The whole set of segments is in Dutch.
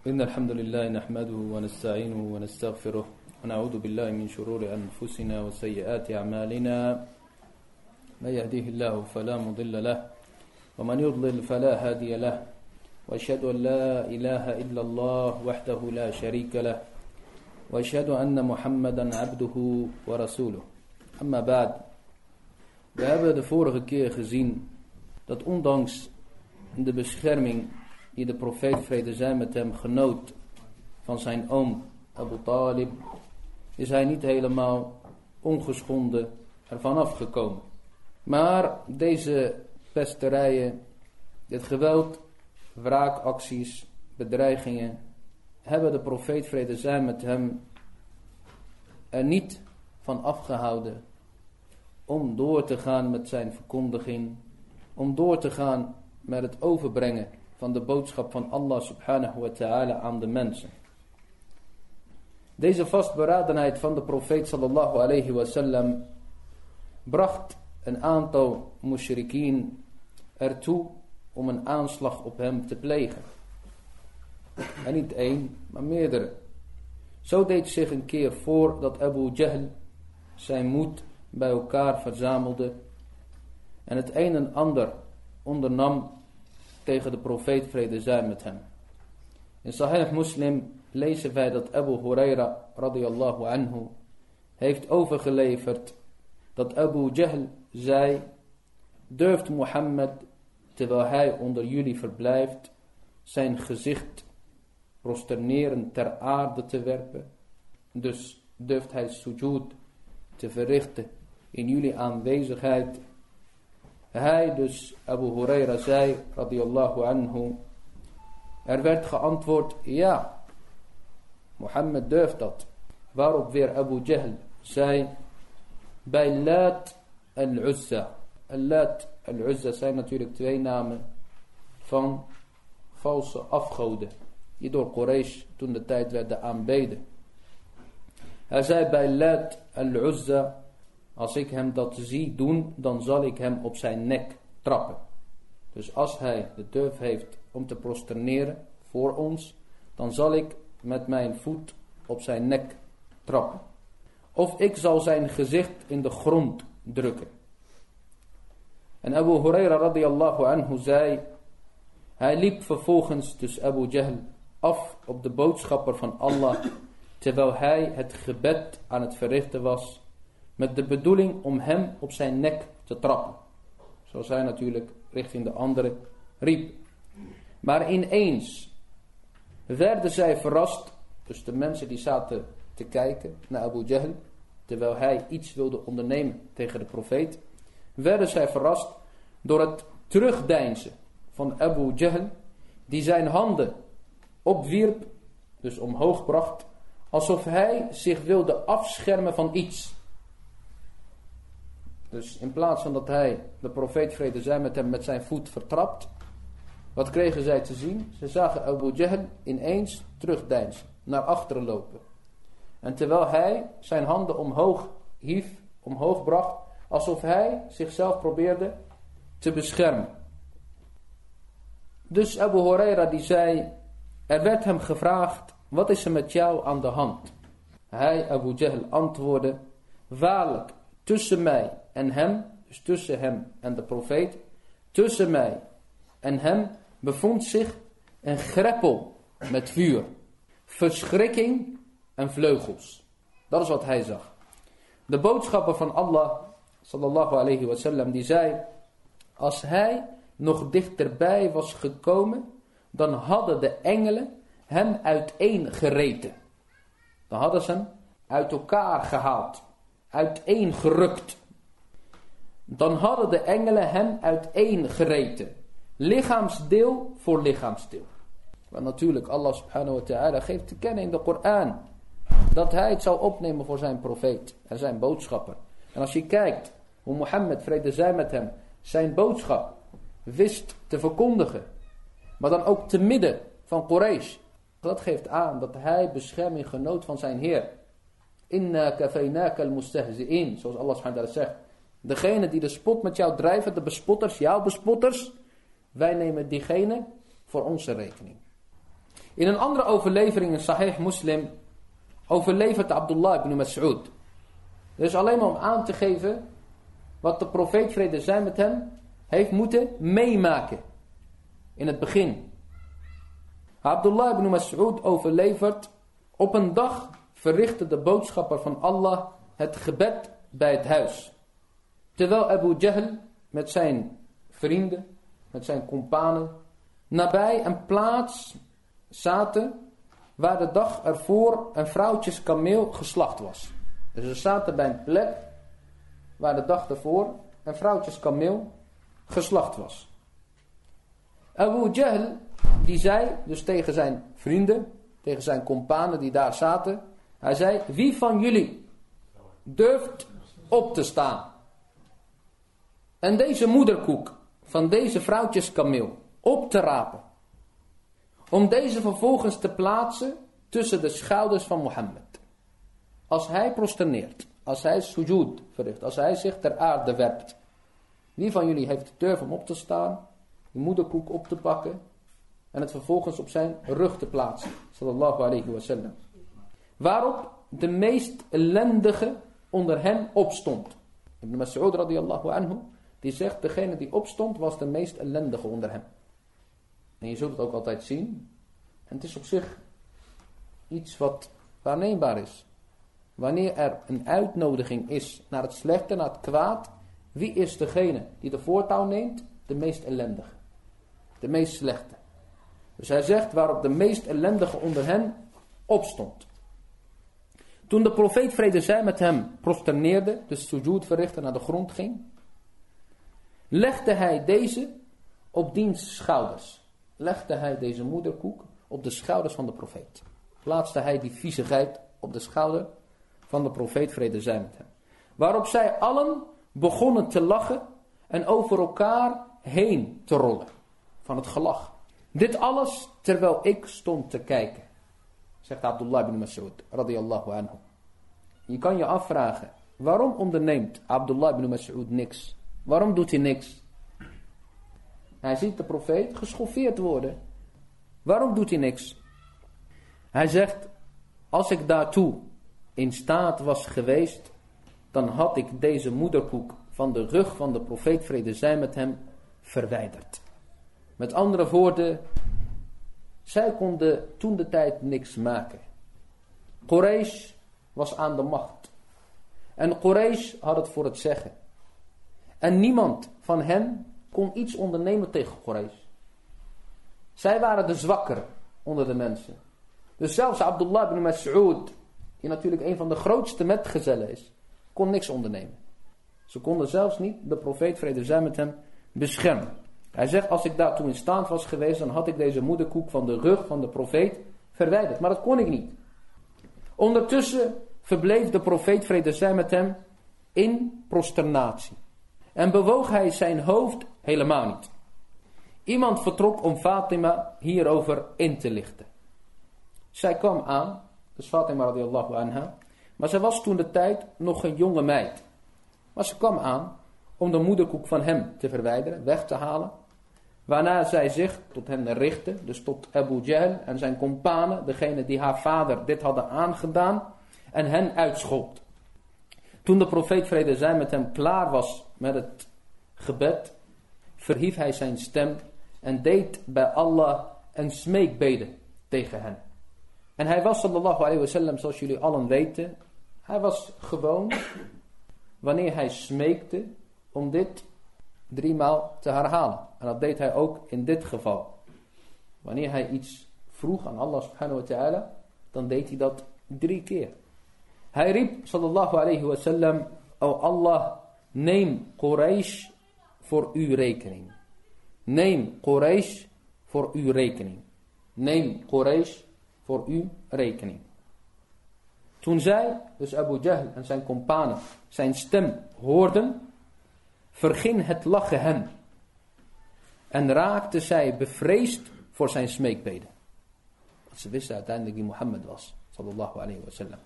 إن الحمد لله نحمده ونستعينه ونستغفره ونعوذ بالله من شرور أنفسنا وسيئات أعمالنا. من يهديه الله فلا مضل له ومن يضلل فلا هادي له. وأشهد أن لا إله إلا الله وحده لا شريك له وأشهد أن محمدا عبده ورسوله. أما بعد We hebben de vorige keer gezien dat ondanks de bescherming die de profeet vrede zij met hem genoot van zijn oom Abu Talib, is hij niet helemaal ongeschonden ervan afgekomen. Maar deze pesterijen, dit geweld, wraakacties, bedreigingen, hebben de profeet vrede zij met hem er niet van afgehouden om door te gaan met zijn verkondiging, om door te gaan met het overbrengen van de boodschap van Allah subhanahu wa ta'ala aan de mensen. Deze vastberadenheid van de profeet sallallahu alayhi wa sallam bracht een aantal mushrikien ertoe om een aanslag op hem te plegen. En niet één, maar meerdere. Zo deed zich een keer voor dat Abu Jahl zijn moed bij elkaar verzamelde en het een en ander ondernam tegen de profeet vrede zij met hem. In Sahih Muslim lezen wij dat Abu Huraira radiyallahu anhu heeft overgeleverd dat Abu Jahl zei, durft Mohammed terwijl hij onder jullie verblijft zijn gezicht prosternerend ter aarde te werpen. Dus durft hij sujud te verrichten in jullie aanwezigheid. Hij dus, Abu Huraira zei, radiyallahu anhu, er werd geantwoord, ja, Mohammed durft dat. Waarop weer Abu Jahl zei, bij Lat al-Uzza. Lat al-Uzza zijn natuurlijk twee namen van valse afgoden. Die door Quraysh toen de tijd werden aanbeden. Hij zei bij Lat al-Uzza, als ik hem dat zie doen, dan zal ik hem op zijn nek trappen. Dus als hij de durf heeft om te prosterneren voor ons, dan zal ik met mijn voet op zijn nek trappen. Of ik zal zijn gezicht in de grond drukken. En Abu Huraira radiyallahu anhu zei, hij liep vervolgens dus Abu Jahl af op de boodschapper van Allah, terwijl hij het gebed aan het verrichten was, met de bedoeling om hem op zijn nek te trappen. Zoals hij natuurlijk richting de andere riep. Maar ineens werden zij verrast, dus de mensen die zaten te kijken naar Abu Jahl, terwijl hij iets wilde ondernemen tegen de profeet, werden zij verrast door het terugdeinzen van Abu Jahl, die zijn handen opwierp, dus omhoog bracht, alsof hij zich wilde afschermen van iets. Dus in plaats van dat hij, de profeet vrede zij met hem met zijn voet vertrapt, wat kregen zij te zien? Ze zagen Abu Jahl ineens terugdeinzen, naar achteren lopen. En terwijl hij zijn handen omhoog hief, omhoog bracht, alsof hij zichzelf probeerde te beschermen. Dus Abu Huraira die zei, er werd hem gevraagd, wat is er met jou aan de hand? Hij, Abu Jahl, antwoordde, waarlijk, tussen mij en hem, dus tussen hem en de profeet, tussen mij en hem bevond zich een greppel met vuur, verschrikking en vleugels. Dat is wat hij zag. De boodschapper van Allah, sallallahu alayhi wasallam, die zei, als hij nog dichterbij was gekomen, dan hadden de engelen hem uiteen gereten. Dan hadden ze hem uit elkaar gehaald, uiteen gerukt. Dan hadden de engelen hem uiteen gereten. Lichaamsdeel voor lichaamsdeel. Want natuurlijk, Allah subhanahu wa ta'ala geeft te kennen in de Koran. Dat hij het zal opnemen voor zijn profeet en zijn boodschapper. En als je kijkt hoe Mohammed, vrede zij met hem, zijn boodschap wist te verkondigen. Maar dan ook te midden van Quraysh. Dat geeft aan dat hij bescherming genoot van zijn Heer. Inna kafeinaka al-mustahzi'in. Zoals Allah subhanahu wa ta'ala zegt. Degene die de spot met jou drijven, de bespotters, jouw bespotters. Wij nemen diegene voor onze rekening. In een andere overlevering in Sahih Muslim overlevert Abdullah ibn Mas'ud. Dus alleen maar om aan te geven wat de profeet vrede zijn met hem heeft moeten meemaken. In het begin. Abdullah ibn Mas'ud overlevert op een dag verrichtte de boodschapper van Allah het gebed bij het huis. Terwijl Abu Jahl met zijn vrienden, met zijn companen, nabij een plaats zaten waar de dag ervoor een vrouwtjes kameel geslacht was. Dus ze zaten bij een plek waar de dag ervoor een vrouwtjes kameel geslacht was. Abu Jahl, die zei dus tegen zijn vrienden, tegen zijn companen die daar zaten, hij zei, wie van jullie durft op te staan en deze moederkoek van deze vrouwtjeskameel op te rapen, om deze vervolgens te plaatsen tussen de schouders van Mohammed. Als hij prosterneert, als hij sujud verricht, als hij zich ter aarde werpt. Wie van jullie heeft de durf om op te staan, die moederkoek op te pakken en het vervolgens op zijn rug te plaatsen. Sallallahu alayhi wa sallam. Waarop de meest ellendige onder hen opstond. Ibn Mas'ud radiyallahu anhu, die zegt, degene die opstond was de meest ellendige onder hem. En je zult het ook altijd zien. En het is op zich iets wat waarneembaar is. Wanneer er een uitnodiging is naar het slechte, naar het kwaad, wie is degene die de voortouw neemt? De meest ellendige. De meest slechte. Dus hij zegt waarop de meest ellendige onder hen opstond. Toen de profeet vrede zij met hem prosterneerde, de sujud verrichtte naar de grond ging, legde hij deze op diens schouders. Legde hij deze moederkoek op de schouders van de profeet. Plaatste hij die viezigheid op de schouder van de profeet vrede zij met hem. Waarop zij allen begonnen te lachen en over elkaar heen te rollen. Van het gelach. Dit alles terwijl ik stond te kijken. Zegt Abdullah ibn Mas'ud radiyallahu anhu. Je kan je afvragen. Waarom onderneemt Abdullah ibn Mas'ud niks? Waarom doet hij niks? Hij ziet de profeet geschoffeerd worden. Waarom doet hij niks? Hij zegt, als ik daartoe in staat was geweest, dan had ik deze moederkoek van de rug van de profeet vrede zij met hem verwijderd. Met andere woorden, zij konden toen de tijd niks maken. Quraysh was aan de macht. En Quraysh had het voor het zeggen. En niemand van hen kon iets ondernemen tegen Quraysh. Zij waren de zwakker onder de mensen. Dus zelfs Abdullah ibn Mas'ud, die natuurlijk een van de grootste metgezellen is, kon niks ondernemen. Ze konden zelfs niet de profeet, vrede zij met hem, beschermen. Hij zegt, als ik daartoe in staat was geweest, dan had ik deze moederkoek van de rug van de profeet verwijderd. Maar dat kon ik niet. Ondertussen verbleef de profeet, vrede zij met hem, in prosternatie. En bewoog hij zijn hoofd helemaal niet. Iemand vertrok om Fatima hierover in te lichten. Zij kwam aan, dus Fatima radiallahu anha, maar zij was toen de tijd nog een jonge meid. Maar ze kwam aan om de moederkoek van hem te verwijderen, weg te halen. Waarna zij zich tot hen richtte, dus tot Abu Jahl en zijn companen, degene die haar vader dit hadden aangedaan, en hen uitschold. Toen de profeet vrede zij met hem klaar was met het gebed, verhief hij zijn stem en deed bij Allah een smeekbede tegen hen. En hij was sallallahu alayhi wasallam, zoals jullie allen weten, hij was gewoon, wanneer hij smeekte, om dit driemaal te herhalen. En dat deed hij ook in dit geval. Wanneer hij iets vroeg aan Allah subhanahu wa ta'ala, dan deed hij dat drie keer. Hij riep sallallahu alayhi wa sallam, O Allah, neem Quraysh voor uw rekening. Neem Quraysh voor uw rekening. Neem Quraysh voor uw rekening. Toen zij, dus Abu Jahl en zijn companen, zijn stem hoorden, verging het lachen hen. En raakte zij bevreesd voor zijn smeekbeden. Want ze wisten uiteindelijk wie Mohammed was, sallallahu alayhi wa sallam.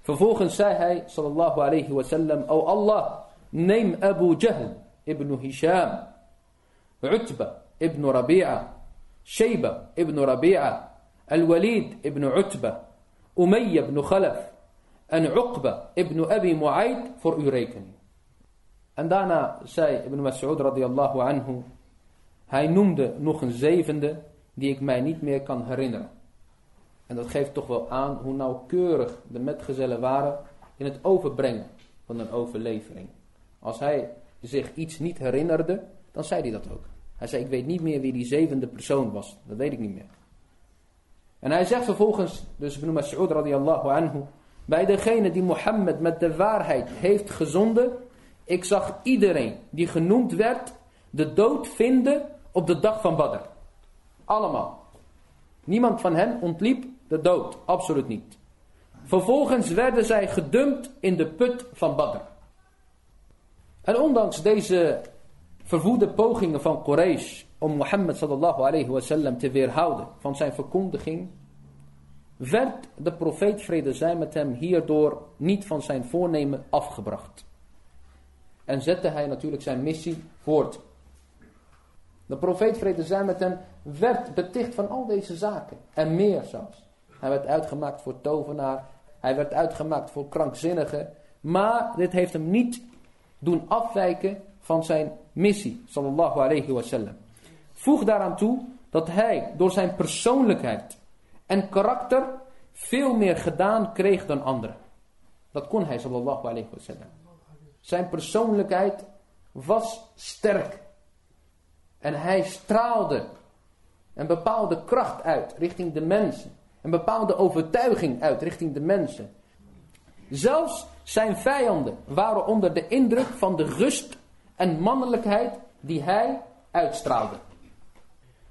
Vervolgens zei hij, sallallahu alayhi wa sallam, O Allah, neem Abu Jahl ibn Hisham, Utba ibn Rabi'a, Sheba ibn Rabi'a, Al-Walid ibn Utba, Umayya ibn Khalaf en Uqba ibn Abi Mu'ayd voor uw rekening. En daarna zei Ibn Mas'ud radiyallahu anhu, hij noemde nog een zevende die ik mij niet meer kan herinneren. En dat geeft toch wel aan hoe nauwkeurig de metgezellen waren in het overbrengen van een overlevering. Als hij zich iets niet herinnerde, dan zei hij dat ook. Hij zei, ik weet niet meer wie die zevende persoon was. Dat weet ik niet meer. En hij zegt vervolgens, dus Ibn Mas'ud radiyallahu anhu, bij degene die Mohammed met de waarheid heeft gezonden, ik zag iedereen die genoemd werd, de dood vinden op de dag van Badr. Allemaal. Niemand van hen ontliep de dood, absoluut niet. Vervolgens werden zij gedumpt in de put van Badr. En ondanks deze verwoede pogingen van Quraysh om Mohammed sallallahu alayhi wasallam te weerhouden van zijn verkondiging, werd de profeet vrede zij met hem hierdoor niet van zijn voornemen afgebracht. En zette hij natuurlijk zijn missie voort. De profeet vrede zij met hem werd beticht van al deze zaken. En meer zelfs. Hij werd uitgemaakt voor tovenaar. Hij werd uitgemaakt voor krankzinnige. Maar dit heeft hem niet doen afwijken van zijn missie. Sallallahu alayhi wasallam. Voeg daaraan toe dat hij door zijn persoonlijkheid en karakter veel meer gedaan kreeg dan anderen. Dat kon hij sallallahu alayhi wasallam. Zijn persoonlijkheid was sterk. En hij straalde een bepaalde kracht uit richting de mensen. Een bepaalde overtuiging uit richting de mensen. Zelfs zijn vijanden waren onder de indruk van de rust en mannelijkheid die hij uitstraalde.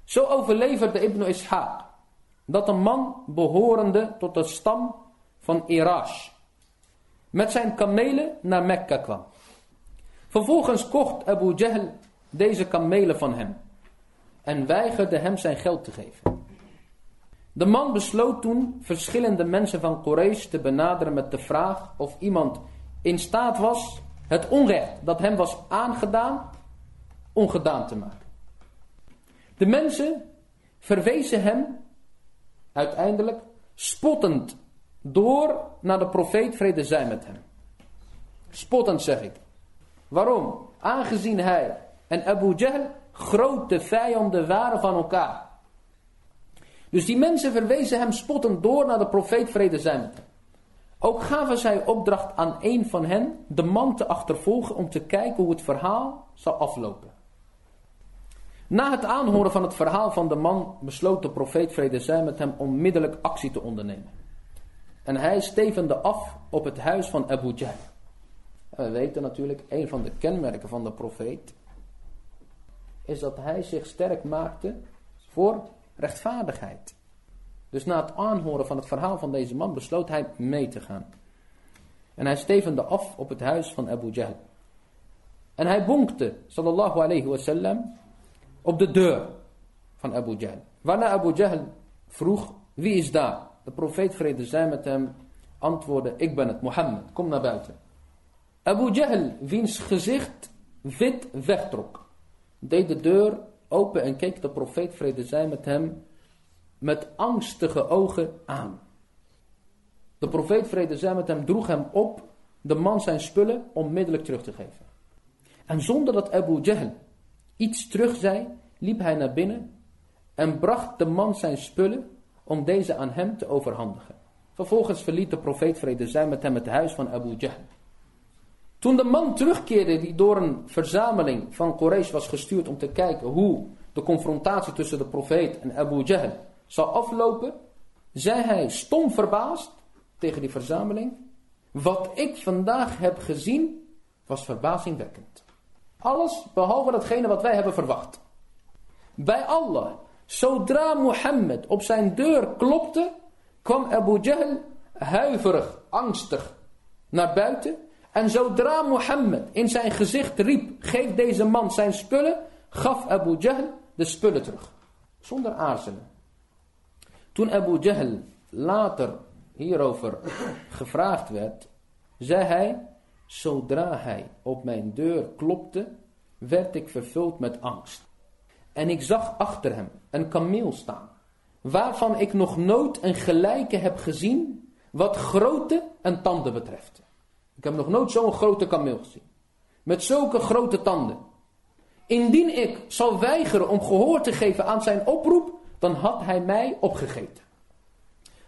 Zo overleverde Ibn Ishaq dat een man behorende tot de stam van Irash met zijn kamelen naar Mekka kwam. Vervolgens kocht Abu Jahl deze kamelen van hem en weigerde hem zijn geld te geven. De man besloot toen verschillende mensen van Quraysh te benaderen met de vraag of iemand in staat was het onrecht dat hem was aangedaan, ongedaan te maken. De mensen verwezen hem uiteindelijk spottend door naar de profeet vrede zij met hem. Spottend zeg ik. Waarom? Aangezien hij en Abu Jahl grote vijanden waren van elkaar. Dus die mensen verwezen hem spottend door naar de profeet vrede zij met hem. Ook gaven zij opdracht aan een van hen de man te achtervolgen om te kijken hoe het verhaal zou aflopen. Na het aanhoren van het verhaal van de man besloot de profeet vrede zij met hem onmiddellijk actie te ondernemen. En hij stevende af op het huis van Abu Jahl. we weten natuurlijk, een van de kenmerken van de profeet is dat hij zich sterk maakte voor rechtvaardigheid. Dus na het aanhoren van het verhaal van deze man besloot hij mee te gaan. En hij stevende af op het huis van Abu Jahl. En hij bonkte, sallallahu alayhi wasallam, op de deur van Abu Jahl. Waarna Abu Jahl vroeg, wie is daar? De profeet vrede zij met hem antwoordde, ik ben het, Mohammed, kom naar buiten. Abu Jahl, wiens gezicht wit wegtrok, deed de deur open en keek de profeet vrede zij met hem met angstige ogen aan. De profeet vrede zij met hem droeg hem op de man zijn spullen onmiddellijk terug te geven. En zonder dat Abu Jahl iets terug zei, liep hij naar binnen en bracht de man zijn spullen om deze aan hem te overhandigen. Vervolgens verliet de profeet vrede zij met hem het huis van Abu Jahl. Toen de man terugkeerde die door een verzameling van Quraysh was gestuurd om te kijken hoe de confrontatie tussen de profeet en Abu Jahl zou aflopen, zei hij stom verbaasd tegen die verzameling, wat ik vandaag heb gezien was verbazingwekkend. Alles behalve datgene wat wij hebben verwacht. Bij Allah, zodra Mohammed op zijn deur klopte, kwam Abu Jahl huiverig, angstig naar buiten. En zodra Mohammed in zijn gezicht riep, geef deze man zijn spullen, gaf Abu Jahl de spullen terug. Zonder aarzelen. Toen Abu Jahl later hierover gevraagd werd, zei hij, zodra hij op mijn deur klopte, werd ik vervuld met angst. En ik zag achter hem een kameel staan, waarvan ik nog nooit een gelijke heb gezien wat grootte en tanden betreft. Ik heb nog nooit zo'n grote kameel gezien. Met zulke grote tanden. Indien ik zal weigeren om gehoor te geven aan zijn oproep, dan had hij mij opgegeten.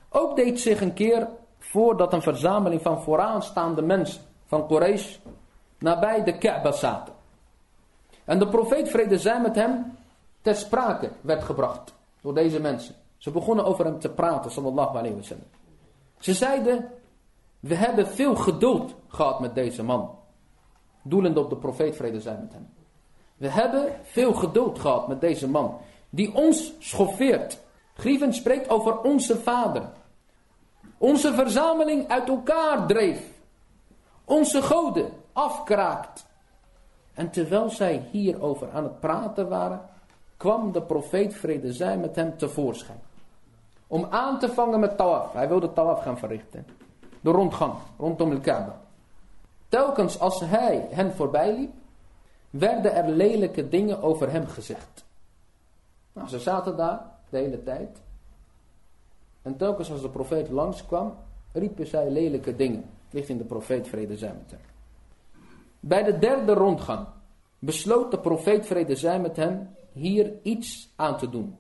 Ook deed zich een keer voordat een verzameling van vooraanstaande mensen van Quraysh nabij de Kaaba zaten. En de profeet vrede zij met hem ter sprake werd gebracht door deze mensen. Ze begonnen over hem te praten, sallallahu alayhi wa sallam. Ze zeiden, we hebben veel geduld gehad met deze man. Doelend op de profeet vrede zij met hem. We hebben veel geduld gehad met deze man. Die ons schoffeert. Grieven spreekt over onze vader. Onze verzameling uit elkaar dreef. Onze goden afkraakt. En terwijl zij hierover aan het praten waren, kwam de profeet vrede zij met hem tevoorschijn. Om aan te vangen met tawaf. Hij wilde tawaf gaan verrichten. De rondgang rondom de Kaaba. Telkens als hij hen voorbij liep, werden er lelijke dingen over hem gezegd. Nou, ze zaten daar de hele tijd. En telkens als de profeet langskwam, riepen zij lelijke dingen richting de profeet vrede zij met hem. Bij de derde rondgang besloot de profeet vrede zij met hem hier iets aan te doen.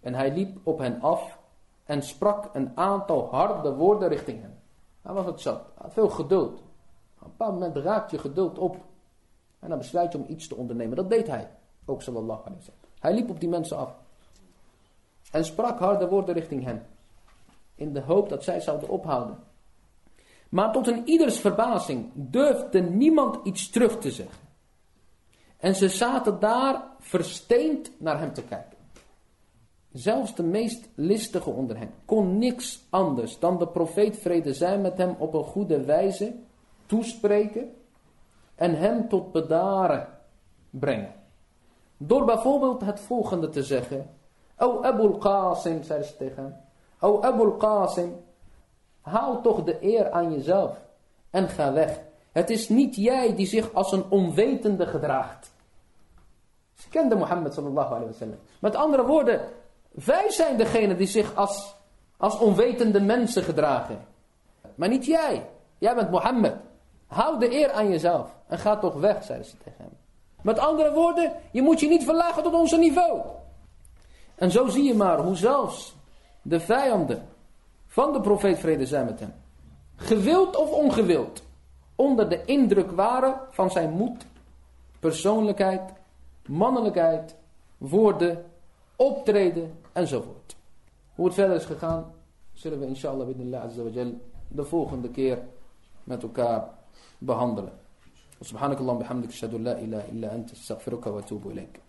En hij liep op hen af en sprak een aantal harde woorden richting hen. Hij was het zat, veel geduld. Op een bepaald moment raakt je geduld op. En dan besluit je om iets te ondernemen. Dat deed hij. Ook sallallahu wasallam. Hij liep op die mensen af. En sprak harde woorden richting hen. In de hoop dat zij zouden ophouden. Maar tot een ieders verbazing durfde niemand iets terug te zeggen. En ze zaten daar versteend naar hem te kijken. Zelfs de meest listige onder hen kon niks anders dan de profeet vrede zijn met hem op een goede wijze toespreken en hem tot bedaren brengen. Door bijvoorbeeld het volgende te zeggen. O Abu Qasim, zei ze tegen hem. O Abu Qasim, haal toch de eer aan jezelf en ga weg. Het is niet jij die zich als een onwetende gedraagt. Kende Mohammed sallallahu alayhi wa sallam. Met andere woorden, wij zijn degene die zich als, als onwetende mensen gedragen. Maar niet jij. Jij bent Mohammed. Hou de eer aan jezelf. En ga toch weg, zeiden ze tegen hem. Met andere woorden, je moet je niet verlagen tot onze niveau. En zo zie je maar hoe zelfs de vijanden van de profeet vrede zijn met hem. Gewild of ongewild. Onder de indruk waren van zijn moed, persoonlijkheid, mannelijkheid, woorden, optreden enzovoort. Hoe het verder is gegaan, zullen we inshallah de volgende keer met elkaar behandelen. سبحانك اللهم بحمدك اشهد ان لا اله الا انت استغفرك واتوب اليك